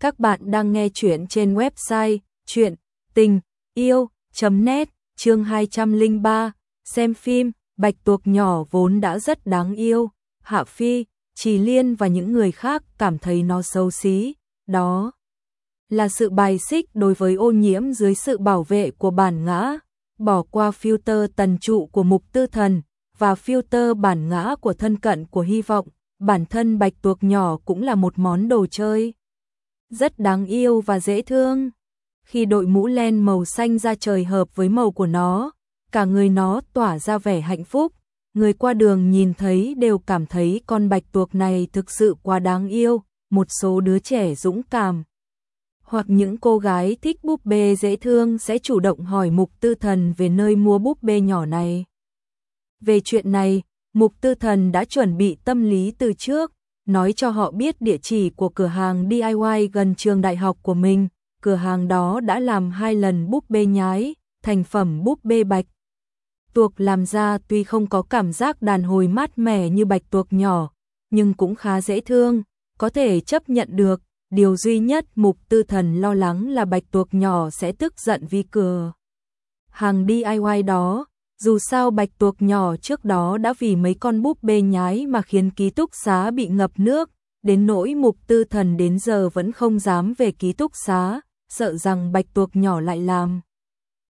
Các bạn đang nghe chuyện trên website chuyện tình yêu.net chương 203, xem phim, bạch tuộc nhỏ vốn đã rất đáng yêu, Hạ Phi, Trì Liên và những người khác cảm thấy nó xấu xí, đó là sự bài xích đối với ô nhiễm dưới sự bảo vệ của bản ngã, bỏ qua filter tần trụ của mục tư thần và filter bản ngã của thân cận của hy vọng, bản thân bạch tuộc nhỏ cũng là một món đồ chơi rất đáng yêu và dễ thương. Khi đội mũ len màu xanh ra trời hợp với màu của nó, cả người nó tỏa ra vẻ hạnh phúc, người qua đường nhìn thấy đều cảm thấy con bạch tuộc này thực sự quá đáng yêu, một số đứa trẻ dũng cảm. Hoặc những cô gái thích búp bê dễ thương sẽ chủ động hỏi Mục Tư Thần về nơi mua búp bê nhỏ này. Về chuyện này, Mục Tư Thần đã chuẩn bị tâm lý từ trước, nói cho họ biết địa chỉ của cửa hàng DIY gần trường đại học của mình. Cửa hàng đó đã làm hai lần búp bê nhái, thành phẩm búp bê bạch. Tuộc làm ra tuy không có cảm giác đàn hồi mát mẻ như bạch tuộc nhỏ, nhưng cũng khá dễ thương, có thể chấp nhận được. Điều duy nhất mục tư thần lo lắng là bạch tuộc nhỏ sẽ tức giận vì cửa. Hàng DIY đó, dù sao bạch tuộc nhỏ trước đó đã vì mấy con búp bê nhái mà khiến ký túc xá bị ngập nước, đến nỗi mục tư thần đến giờ vẫn không dám về ký túc xá, sợ rằng bạch tuộc nhỏ lại làm.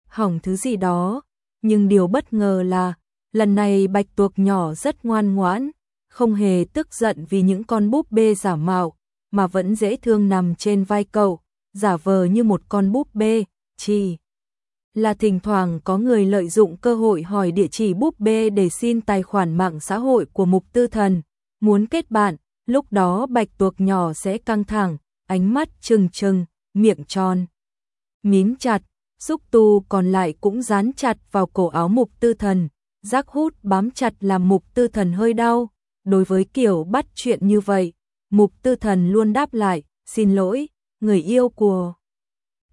Hỏng thứ gì đó, nhưng điều bất ngờ là, lần này bạch tuộc nhỏ rất ngoan ngoãn, không hề tức giận vì những con búp bê giả mạo, mà vẫn dễ thương nằm trên vai cậu, giả vờ như một con búp bê, chỉ là thỉnh thoảng có người lợi dụng cơ hội hỏi địa chỉ búp bê để xin tài khoản mạng xã hội của mục tư thần, muốn kết bạn, lúc đó bạch tuộc nhỏ sẽ căng thẳng, ánh mắt trừng trừng, miệng tròn. Mím chặt, xúc tu còn lại cũng dán chặt vào cổ áo mục tư thần, giác hút bám chặt làm mục tư thần hơi đau. Đối với kiểu bắt chuyện như vậy, mục tư thần luôn đáp lại, xin lỗi, người yêu của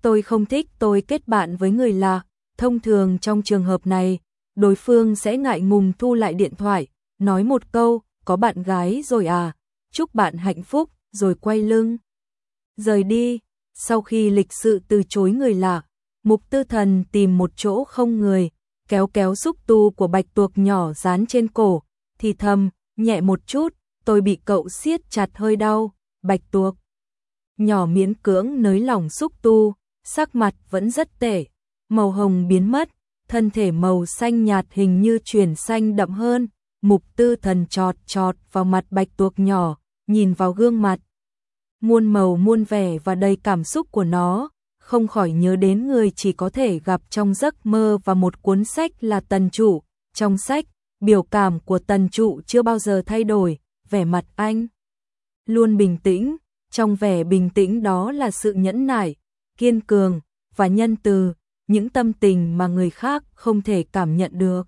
tôi không thích tôi kết bạn với người lạ, thông thường trong trường hợp này, đối phương sẽ ngại ngùng thu lại điện thoại, nói một câu, có bạn gái rồi à, chúc bạn hạnh phúc, rồi quay lưng. Rời đi, sau khi lịch sự từ chối người lạ, mục tư thần tìm một chỗ không người, kéo kéo xúc tu của bạch tuộc nhỏ dán trên cổ, thì thầm, nhẹ một chút, tôi bị cậu siết chặt hơi đau, bạch tuộc. Nhỏ miễn cưỡng nới lỏng xúc tu, sắc mặt vẫn rất tệ, màu hồng biến mất, thân thể màu xanh nhạt hình như chuyển xanh đậm hơn, mục tư thần trọt trọt vào mặt bạch tuộc nhỏ, nhìn vào gương mặt. Muôn màu muôn vẻ và đầy cảm xúc của nó, không khỏi nhớ đến người chỉ có thể gặp trong giấc mơ và một cuốn sách là tần trụ. Trong sách, biểu cảm của tần trụ chưa bao giờ thay đổi, vẻ mặt anh luôn bình tĩnh, trong vẻ bình tĩnh đó là sự nhẫn nại, kiên cường và nhân từ, những tâm tình mà người khác không thể cảm nhận được.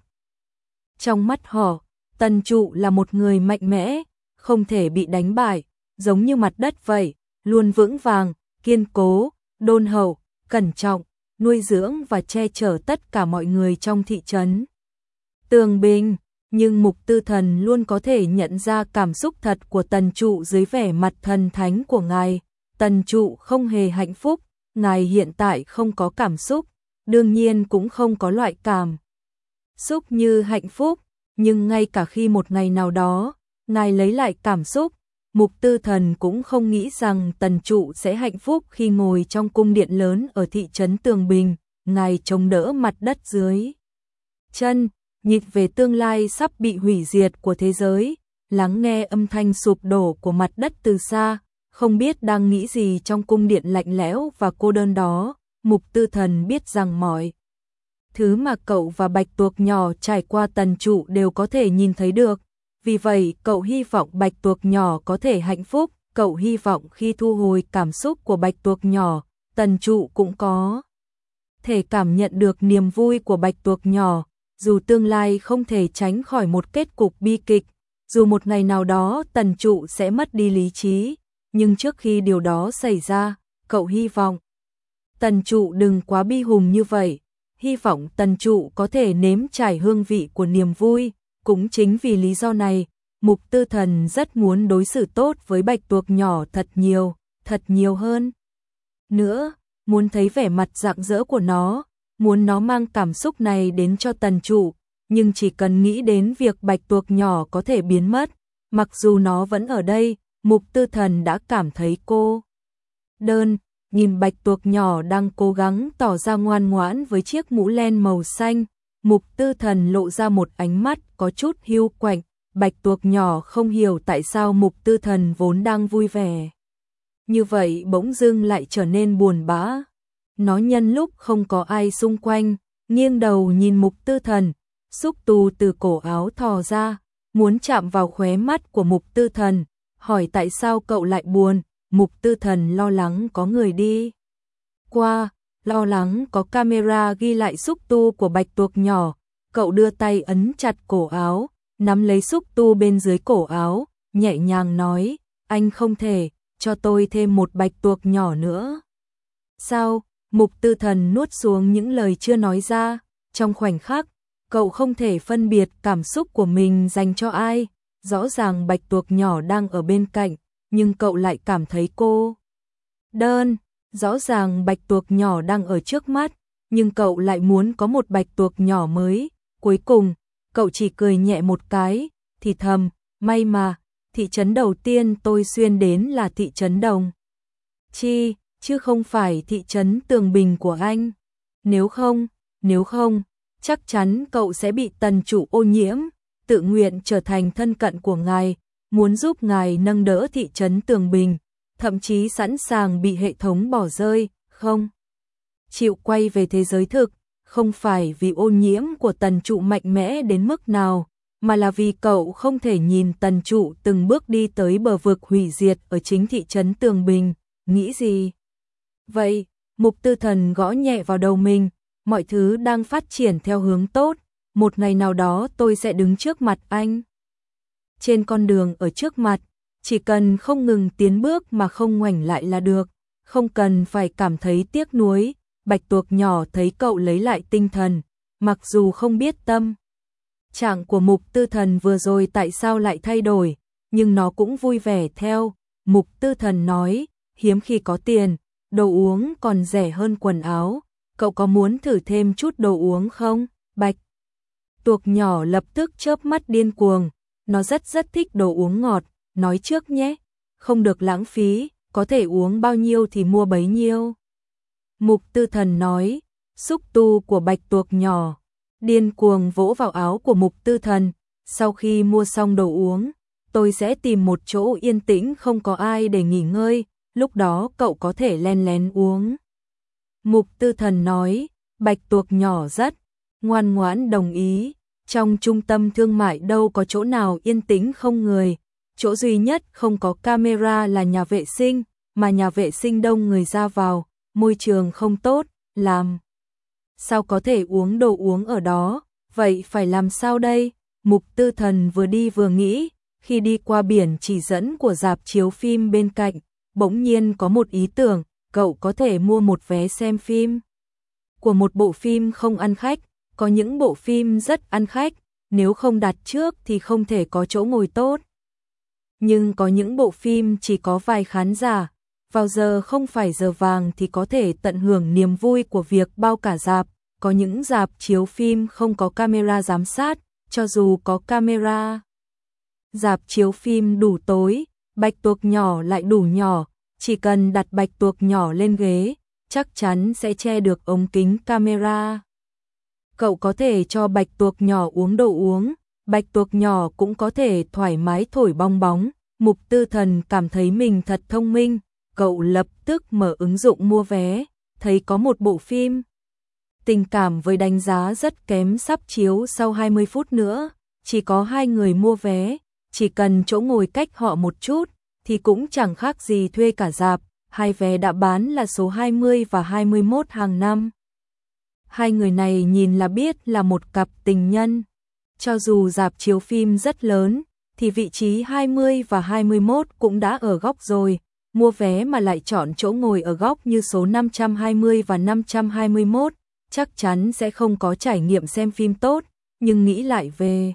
Trong mắt họ, Tần Trụ là một người mạnh mẽ, không thể bị đánh bại, giống như mặt đất vậy, luôn vững vàng, kiên cố, đôn hậu, cẩn trọng, nuôi dưỡng và che chở tất cả mọi người trong thị trấn. Tường Bình, nhưng Mục Tư Thần luôn có thể nhận ra cảm xúc thật của Tần Trụ dưới vẻ mặt thần thánh của ngài. Tần Trụ không hề hạnh phúc, ngài hiện tại không có cảm xúc, đương nhiên cũng không có loại cảm xúc như hạnh phúc, nhưng ngay cả khi một ngày nào đó, ngài lấy lại cảm xúc, Mục Tư Thần cũng không nghĩ rằng Tần Trụ sẽ hạnh phúc khi ngồi trong cung điện lớn ở thị trấn Tường Bình, ngài chống đỡ mặt đất dưới chân, nhịp về tương lai sắp bị hủy diệt của thế giới, lắng nghe âm thanh sụp đổ của mặt đất từ xa, không biết đang nghĩ gì trong cung điện lạnh lẽo và cô đơn đó, mục tư thần biết rằng mọi thứ mà cậu và bạch tuộc nhỏ trải qua tần trụ đều có thể nhìn thấy được. Vì vậy, cậu hy vọng bạch tuộc nhỏ có thể hạnh phúc, cậu hy vọng khi thu hồi cảm xúc của bạch tuộc nhỏ, tần trụ cũng có thể cảm nhận được niềm vui của bạch tuộc nhỏ, dù tương lai không thể tránh khỏi một kết cục bi kịch, dù một ngày nào đó tần trụ sẽ mất đi lý trí, nhưng trước khi điều đó xảy ra, cậu hy vọng tần trụ đừng quá bi hùng như vậy, hy vọng tần trụ có thể nếm trải hương vị của niềm vui, cũng chính vì lý do này, mục tư thần rất muốn đối xử tốt với bạch tuộc nhỏ thật nhiều, thật nhiều hơn. Nữa, muốn thấy vẻ mặt rạng rỡ của nó, muốn nó mang cảm xúc này đến cho tần trụ. nhưng chỉ cần nghĩ đến việc bạch tuộc nhỏ có thể biến mất, mặc dù nó vẫn ở đây, mục tư thần đã cảm thấy cô. Đơn, nhìn bạch tuộc nhỏ đang cố gắng tỏ ra ngoan ngoãn với chiếc mũ len màu xanh, mục tư thần lộ ra một ánh mắt có chút hiu quạnh, bạch tuộc nhỏ không hiểu tại sao mục tư thần vốn đang vui vẻ. Như vậy bỗng dưng lại trở nên buồn bã. Nó nhân lúc không có ai xung quanh, nghiêng đầu nhìn mục tư thần, xúc tu từ cổ áo thò ra, muốn chạm vào khóe mắt của mục tư thần, hỏi tại sao cậu lại buồn, mục tư thần lo lắng có người đi. Qua, lo lắng có camera ghi lại xúc tu của bạch tuộc nhỏ, cậu đưa tay ấn chặt cổ áo, nắm lấy xúc tu bên dưới cổ áo, nhẹ nhàng nói, anh không thể, cho tôi thêm một bạch tuộc nhỏ nữa. Sao? Mục tư thần nuốt xuống những lời chưa nói ra, trong khoảnh khắc, cậu không thể phân biệt cảm xúc của mình dành cho ai, rõ ràng bạch tuộc nhỏ đang ở bên cạnh, nhưng cậu lại cảm thấy cô đơn, rõ ràng bạch tuộc nhỏ đang ở trước mắt, nhưng cậu lại muốn có một bạch tuộc nhỏ mới, cuối cùng, cậu chỉ cười nhẹ một cái, thì thầm, may mà, thị trấn đầu tiên tôi xuyên đến là thị trấn Đồng. Chi, chứ không phải thị trấn Tường Bình của anh. Nếu không, nếu không, chắc chắn cậu sẽ bị tần chủ ô nhiễm, tự nguyện trở thành thân cận của ngài, muốn giúp ngài nâng đỡ thị trấn Tường Bình, thậm chí sẵn sàng bị hệ thống bỏ rơi, không? Chịu quay về thế giới thực, không phải vì ô nhiễm của tần trụ mạnh mẽ đến mức nào, mà là vì cậu không thể nhìn tần trụ từng bước đi tới bờ vực hủy diệt ở chính thị trấn Tường Bình, nghĩ gì? Vậy, mục tư thần gõ nhẹ vào đầu mình, mọi thứ đang phát triển theo hướng tốt, một ngày nào đó tôi sẽ đứng trước mặt anh. Trên con đường ở trước mặt, chỉ cần không ngừng tiến bước mà không ngoảnh lại là được, không cần phải cảm thấy tiếc nuối, bạch tuộc nhỏ thấy cậu lấy lại tinh thần, mặc dù không biết tâm. Trạng của mục tư thần vừa rồi tại sao lại thay đổi, nhưng nó cũng vui vẻ theo, mục tư thần nói, hiếm khi có tiền, đồ uống còn rẻ hơn quần áo, cậu có muốn thử thêm chút đồ uống không? Bạch tuộc nhỏ lập tức chớp mắt điên cuồng, nó rất rất thích đồ uống ngọt, nói trước nhé, không được lãng phí, có thể uống bao nhiêu thì mua bấy nhiêu. Mục tư thần nói, xúc tu của bạch tuộc nhỏ, điên cuồng vỗ vào áo của mục tư thần, sau khi mua xong đồ uống, tôi sẽ tìm một chỗ yên tĩnh không có ai để nghỉ ngơi, lúc đó cậu có thể len lén uống. Mục tư thần nói, bạch tuộc nhỏ rất ngoan ngoãn đồng ý, trong trung tâm thương mại đâu có chỗ nào yên tĩnh không người, chỗ duy nhất không có camera là nhà vệ sinh, mà nhà vệ sinh đông người ra vào, môi trường không tốt, làm. Sao có thể uống đồ uống ở đó, vậy phải làm sao đây? Mục tư thần vừa đi vừa nghĩ, khi đi qua biển chỉ dẫn của dạp chiếu phim bên cạnh, bỗng nhiên có một ý tưởng, cậu có thể mua một vé xem phim. Của một bộ phim không ăn khách, có những bộ phim rất ăn khách, nếu không đặt trước thì không thể có chỗ ngồi tốt. Nhưng có những bộ phim chỉ có vài khán giả, vào giờ không phải giờ vàng thì có thể tận hưởng niềm vui của việc bao cả dạp, có những dạp chiếu phim không có camera giám sát, cho dù có camera. Dạp chiếu phim đủ tối, bạch tuộc nhỏ lại đủ nhỏ, chỉ cần đặt bạch tuộc nhỏ lên ghế, chắc chắn sẽ che được ống kính camera. Cậu có thể cho bạch tuộc nhỏ uống đồ uống, bạch tuộc nhỏ cũng có thể thoải mái thổi bong bóng. Mục tư thần cảm thấy mình thật thông minh, cậu lập tức mở ứng dụng mua vé, thấy có một bộ phim. Tình cảm với đánh giá rất kém sắp chiếu sau 20 phút nữa, chỉ có hai người mua vé, chỉ cần chỗ ngồi cách họ một chút, thì cũng chẳng khác gì thuê cả dạp, hai vé đã bán là số 20 và 21 hàng năm. Hai người này nhìn là biết là một cặp tình nhân. Cho dù dạp chiếu phim rất lớn, thì vị trí 20 và 21 cũng đã ở góc rồi, mua vé mà lại chọn chỗ ngồi ở góc như số 520 và 521, chắc chắn sẽ không có trải nghiệm xem phim tốt, nhưng nghĩ lại về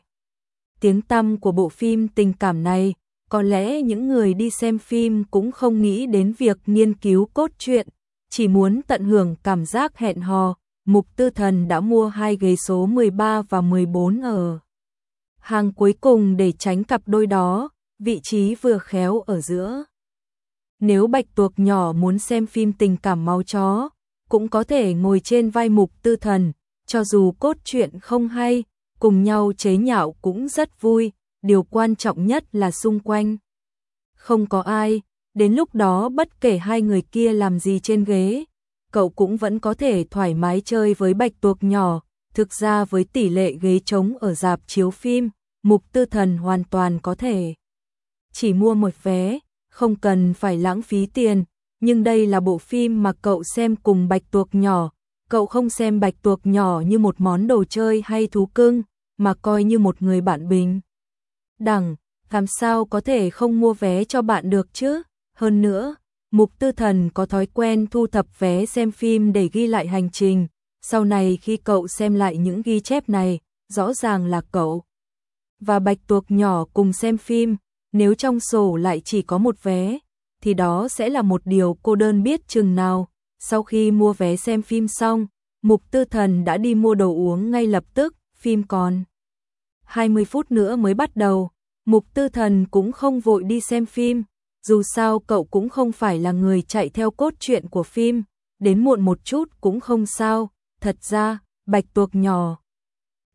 tiếng tăm của bộ phim tình cảm này, có lẽ những người đi xem phim cũng không nghĩ đến việc nghiên cứu cốt truyện, chỉ muốn tận hưởng cảm giác hẹn hò. Mục Tư Thần đã mua hai ghế số 13 và 14 ở hàng cuối cùng để tránh cặp đôi đó, vị trí vừa khéo ở giữa. Nếu Bạch Tuộc nhỏ muốn xem phim tình cảm máu chó, cũng có thể ngồi trên vai Mục Tư Thần, cho dù cốt truyện không hay, cùng nhau chế nhạo cũng rất vui, điều quan trọng nhất là xung quanh. Không có ai, đến lúc đó bất kể hai người kia làm gì trên ghế, cậu cũng vẫn có thể thoải mái chơi với bạch tuộc nhỏ. Thực ra với tỷ lệ ghế trống ở dạp chiếu phim, mục tư thần hoàn toàn có thể chỉ mua một vé, không cần phải lãng phí tiền, nhưng đây là bộ phim mà cậu xem cùng bạch tuộc nhỏ, cậu không xem bạch tuộc nhỏ như một món đồ chơi hay thú cưng, mà coi như một người bạn bình. Đẳng, làm sao có thể không mua vé cho bạn được chứ? Hơn nữa, Mục Tư Thần có thói quen thu thập vé xem phim để ghi lại hành trình. Sau này khi cậu xem lại những ghi chép này, rõ ràng là cậu và Bạch Tuộc nhỏ cùng xem phim, nếu trong sổ lại chỉ có một vé, thì đó sẽ là một điều cô đơn biết chừng nào. Sau khi mua vé xem phim xong, Mục Tư Thần đã đi mua đồ uống ngay lập tức, phim còn 20 phút nữa mới bắt đầu. Mục Tư Thần cũng không vội đi xem phim, dù sao cậu cũng không phải là người chạy theo cốt truyện của phim, đến muộn một chút cũng không sao, thật ra, bạch tuộc nhỏ.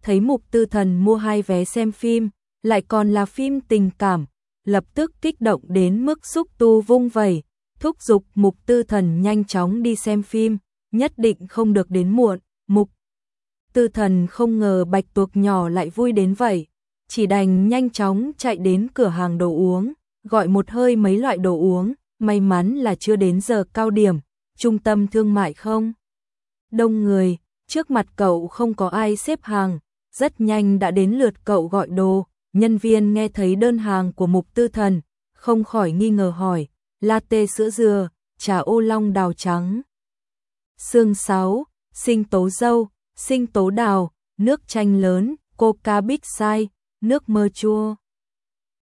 Thấy mục tư thần mua hai vé xem phim, lại còn là phim tình cảm, lập tức kích động đến mức xúc tu vung vẩy, thúc giục mục tư thần nhanh chóng đi xem phim, nhất định không được đến muộn, mục. Tư thần không ngờ bạch tuộc nhỏ lại vui đến vậy, chỉ đành nhanh chóng chạy đến cửa hàng đồ uống gọi một hơi mấy loại đồ uống, may mắn là chưa đến giờ cao điểm, trung tâm thương mại không. Đông người, trước mặt cậu không có ai xếp hàng, rất nhanh đã đến lượt cậu gọi đồ, nhân viên nghe thấy đơn hàng của mục tư thần, không khỏi nghi ngờ hỏi, latte sữa dừa, trà ô long đào trắng. Sương sáu sinh tố dâu, sinh tố đào, nước chanh lớn, coca big size, nước mơ chua.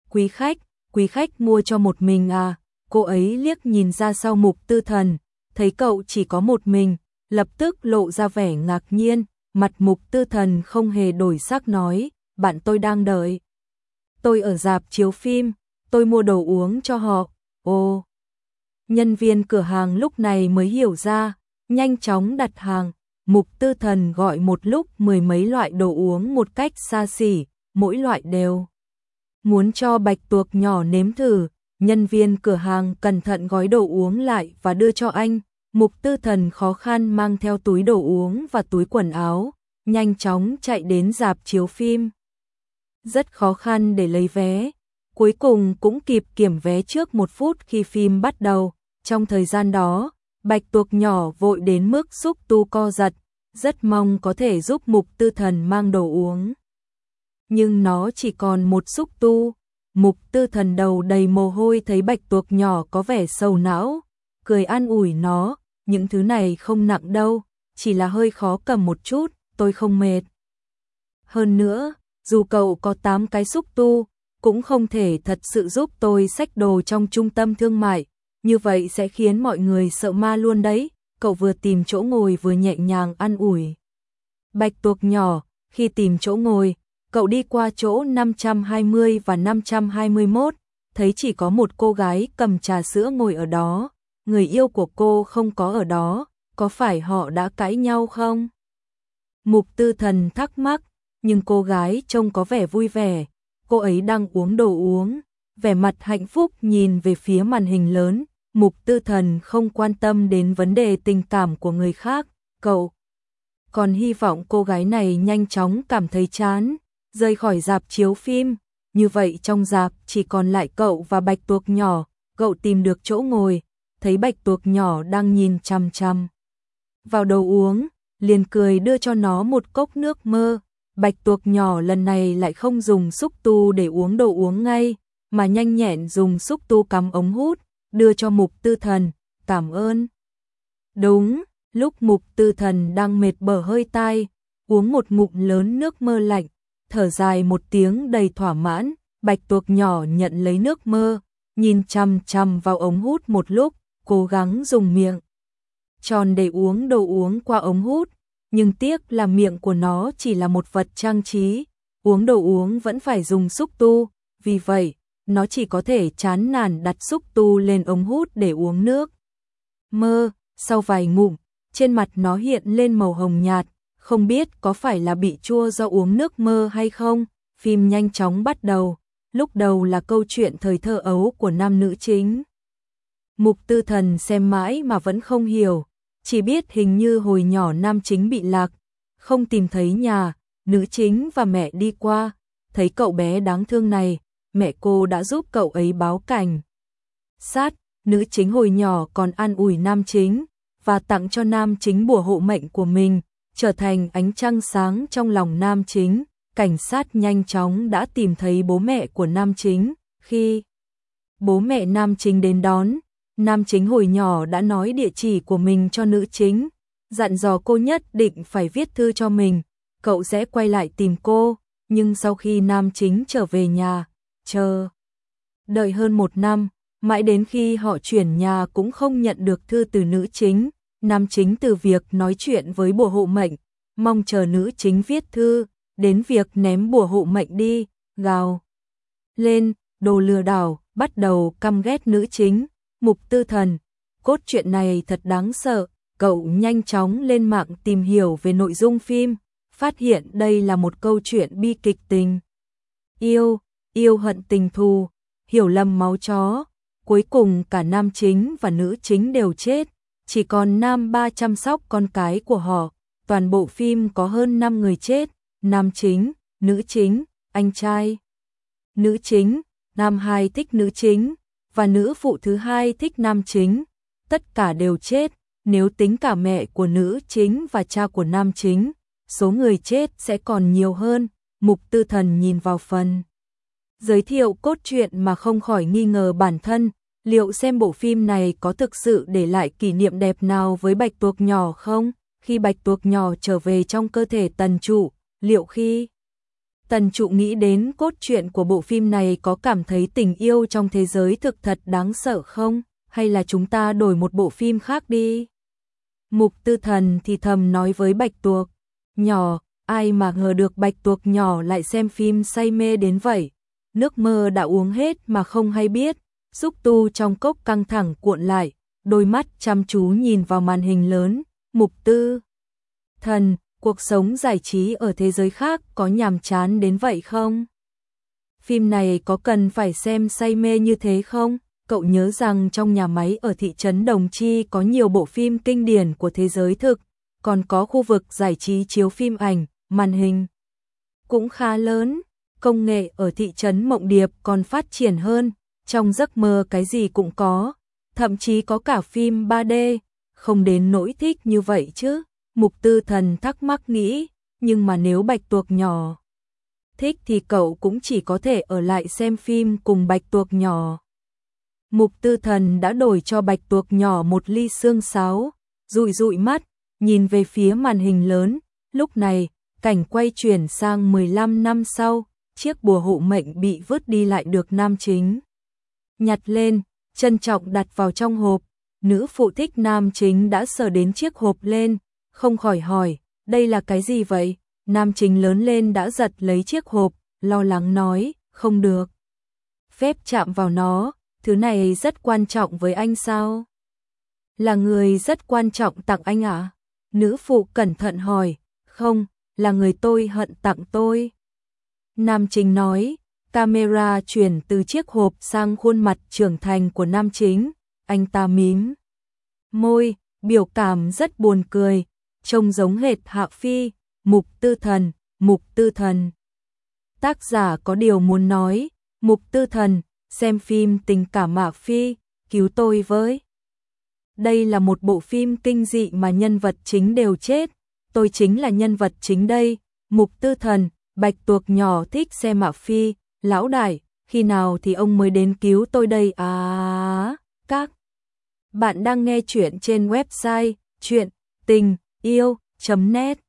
Quý khách, quý khách mua cho một mình à, cô ấy liếc nhìn ra sau mục tư thần, thấy cậu chỉ có một mình, lập tức lộ ra vẻ ngạc nhiên, mặt mục tư thần không hề đổi sắc nói, bạn tôi đang đợi. Tôi ở dạp chiếu phim, tôi mua đồ uống cho họ, ô. Nhân viên cửa hàng lúc này mới hiểu ra, nhanh chóng đặt hàng, mục tư thần gọi một lúc mười mấy loại đồ uống một cách xa xỉ, mỗi loại đều muốn cho bạch tuộc nhỏ nếm thử, nhân viên cửa hàng cẩn thận gói đồ uống lại và đưa cho anh. Mục tư thần khó khăn mang theo túi đồ uống và túi quần áo, nhanh chóng chạy đến dạp chiếu phim. Rất khó khăn để lấy vé, cuối cùng cũng kịp kiểm vé trước một phút khi phim bắt đầu. Trong thời gian đó, bạch tuộc nhỏ vội đến mức xúc tu co giật, rất mong có thể giúp mục tư thần mang đồ uống nhưng nó chỉ còn một xúc tu. Mục tư thần đầu đầy mồ hôi thấy bạch tuộc nhỏ có vẻ sầu não, cười an ủi nó, những thứ này không nặng đâu, chỉ là hơi khó cầm một chút, tôi không mệt. Hơn nữa, dù cậu có 8 cái xúc tu, cũng không thể thật sự giúp tôi xách đồ trong trung tâm thương mại, như vậy sẽ khiến mọi người sợ ma luôn đấy, cậu vừa tìm chỗ ngồi vừa nhẹ nhàng an ủi. Bạch tuộc nhỏ, khi tìm chỗ ngồi, cậu đi qua chỗ 520 và 521, thấy chỉ có một cô gái cầm trà sữa ngồi ở đó, người yêu của cô không có ở đó, có phải họ đã cãi nhau không? Mục tư thần thắc mắc, nhưng cô gái trông có vẻ vui vẻ, cô ấy đang uống đồ uống, vẻ mặt hạnh phúc nhìn về phía màn hình lớn, mục tư thần không quan tâm đến vấn đề tình cảm của người khác, cậu còn hy vọng cô gái này nhanh chóng cảm thấy chán, rời khỏi dạp chiếu phim, như vậy trong dạp chỉ còn lại cậu và bạch tuộc nhỏ, cậu tìm được chỗ ngồi, thấy bạch tuộc nhỏ đang nhìn chăm chăm. Vào đầu uống, liền cười đưa cho nó một cốc nước mơ, bạch tuộc nhỏ lần này lại không dùng xúc tu để uống đồ uống ngay, mà nhanh nhẹn dùng xúc tu cắm ống hút, đưa cho mục tư thần, cảm ơn. Đúng, lúc mục tư thần đang mệt bở hơi tai, uống một ngụm lớn nước mơ lạnh, thở dài một tiếng đầy thỏa mãn, bạch tuộc nhỏ nhận lấy nước mơ, nhìn chăm chăm vào ống hút một lúc, cố gắng dùng miệng. Tròn để uống đồ uống qua ống hút, nhưng tiếc là miệng của nó chỉ là một vật trang trí, uống đồ uống vẫn phải dùng xúc tu, vì vậy, nó chỉ có thể chán nản đặt xúc tu lên ống hút để uống nước. Mơ, sau vài ngụm, trên mặt nó hiện lên màu hồng nhạt, không biết có phải là bị chua do uống nước mơ hay không. Phim nhanh chóng bắt đầu, lúc đầu là câu chuyện thời thơ ấu của nam nữ chính. Mục tư thần xem mãi mà vẫn không hiểu, chỉ biết hình như hồi nhỏ nam chính bị lạc, không tìm thấy nhà, nữ chính và mẹ đi qua, thấy cậu bé đáng thương này, mẹ cô đã giúp cậu ấy báo cảnh. Sát, nữ chính hồi nhỏ còn an ủi nam chính, và tặng cho nam chính bùa hộ mệnh của mình, trở thành ánh trăng sáng trong lòng nam chính. Cảnh sát nhanh chóng đã tìm thấy bố mẹ của nam chính, khi bố mẹ nam chính đến đón, nam chính hồi nhỏ đã nói địa chỉ của mình cho nữ chính, dặn dò cô nhất định phải viết thư cho mình, cậu sẽ quay lại tìm cô, nhưng sau khi nam chính trở về nhà, chờ đợi hơn một năm, mãi đến khi họ chuyển nhà cũng không nhận được thư từ nữ chính, nam chính từ việc nói chuyện với bùa hộ mệnh, mong chờ nữ chính viết thư, đến việc ném bùa hộ mệnh đi, gào. Lên, đồ lừa đảo, bắt đầu căm ghét nữ chính, mục tư thần, cốt truyện này thật đáng sợ, cậu nhanh chóng lên mạng tìm hiểu về nội dung phim, phát hiện đây là một câu chuyện bi kịch tình. Yêu, yêu hận tình thù, hiểu lầm máu chó, cuối cùng cả nam chính và nữ chính đều chết, chỉ còn nam ba chăm sóc con cái của họ, toàn bộ phim có hơn 5 người chết, nam chính, nữ chính, anh trai. Nữ chính, nam hai thích nữ chính, và nữ phụ thứ hai thích nam chính, tất cả đều chết, nếu tính cả mẹ của nữ chính và cha của nam chính, số người chết sẽ còn nhiều hơn, mục tư thần nhìn vào phần. Giới thiệu cốt truyện mà không khỏi nghi ngờ bản thân, liệu xem bộ phim này có thực sự để lại kỷ niệm đẹp nào với bạch tuộc nhỏ không? Khi bạch tuộc nhỏ trở về trong cơ thể tần trụ, liệu khi tần trụ nghĩ đến cốt truyện của bộ phim này có cảm thấy tình yêu trong thế giới thực thật đáng sợ không? Hay là chúng ta đổi một bộ phim khác đi? Mục tư thần thì thầm nói với bạch tuộc, nhỏ, ai mà ngờ được bạch tuộc nhỏ lại xem phim say mê đến vậy. Nước mơ đã uống hết mà không hay biết, xúc tu trong cốc căng thẳng cuộn lại, đôi mắt chăm chú nhìn vào màn hình lớn, mục tư. Thần, cuộc sống giải trí ở thế giới khác có nhàm chán đến vậy không? Phim này có cần phải xem say mê như thế không? Cậu nhớ rằng trong nhà máy ở thị trấn Đồng Chi có nhiều bộ phim kinh điển của thế giới thực, còn có khu vực giải trí chiếu phim ảnh, màn hình. Cũng khá lớn, công nghệ ở thị trấn Mộng Điệp còn phát triển hơn, trong giấc mơ cái gì cũng có, thậm chí có cả phim 3D, không đến nỗi thích như vậy chứ. Mục tư thần thắc mắc nghĩ, nhưng mà nếu bạch tuộc nhỏ thích thì cậu cũng chỉ có thể ở lại xem phim cùng bạch tuộc nhỏ. Mục tư thần đã đổi cho bạch tuộc nhỏ một ly xương sáo, rụi rụi mắt, nhìn về phía màn hình lớn, lúc này, cảnh quay chuyển sang 15 năm sau, chiếc bùa hộ mệnh bị vứt đi lại được nam chính. Nhặt lên, trân trọng đặt vào trong hộp, nữ phụ thích nam chính đã sờ đến chiếc hộp lên, không khỏi hỏi, đây là cái gì vậy? Nam chính lớn lên đã giật lấy chiếc hộp, lo lắng nói, không được. Phép chạm vào nó, thứ này rất quan trọng với anh sao? Là người rất quan trọng tặng anh ạ? À? Nữ phụ cẩn thận hỏi, không, là người tôi hận tặng tôi. Nam chính nói, camera chuyển từ chiếc hộp sang khuôn mặt trưởng thành của nam chính, anh ta mím. Môi, biểu cảm rất buồn cười, trông giống hệt Hạ Phi, Mục Tư Thần, Mục Tư Thần. Tác giả có điều muốn nói, Mục Tư Thần, xem phim tình cảm Hạ Phi, cứu tôi với. Đây là một bộ phim kinh dị mà nhân vật chính đều chết, tôi chính là nhân vật chính đây, Mục Tư Thần, Bạch Tuộc nhỏ thích xem Hạ Phi, lão đại, khi nào thì ông mới đến cứu tôi đây à? Các bạn đang nghe chuyện trên website chuyện tình yêu.net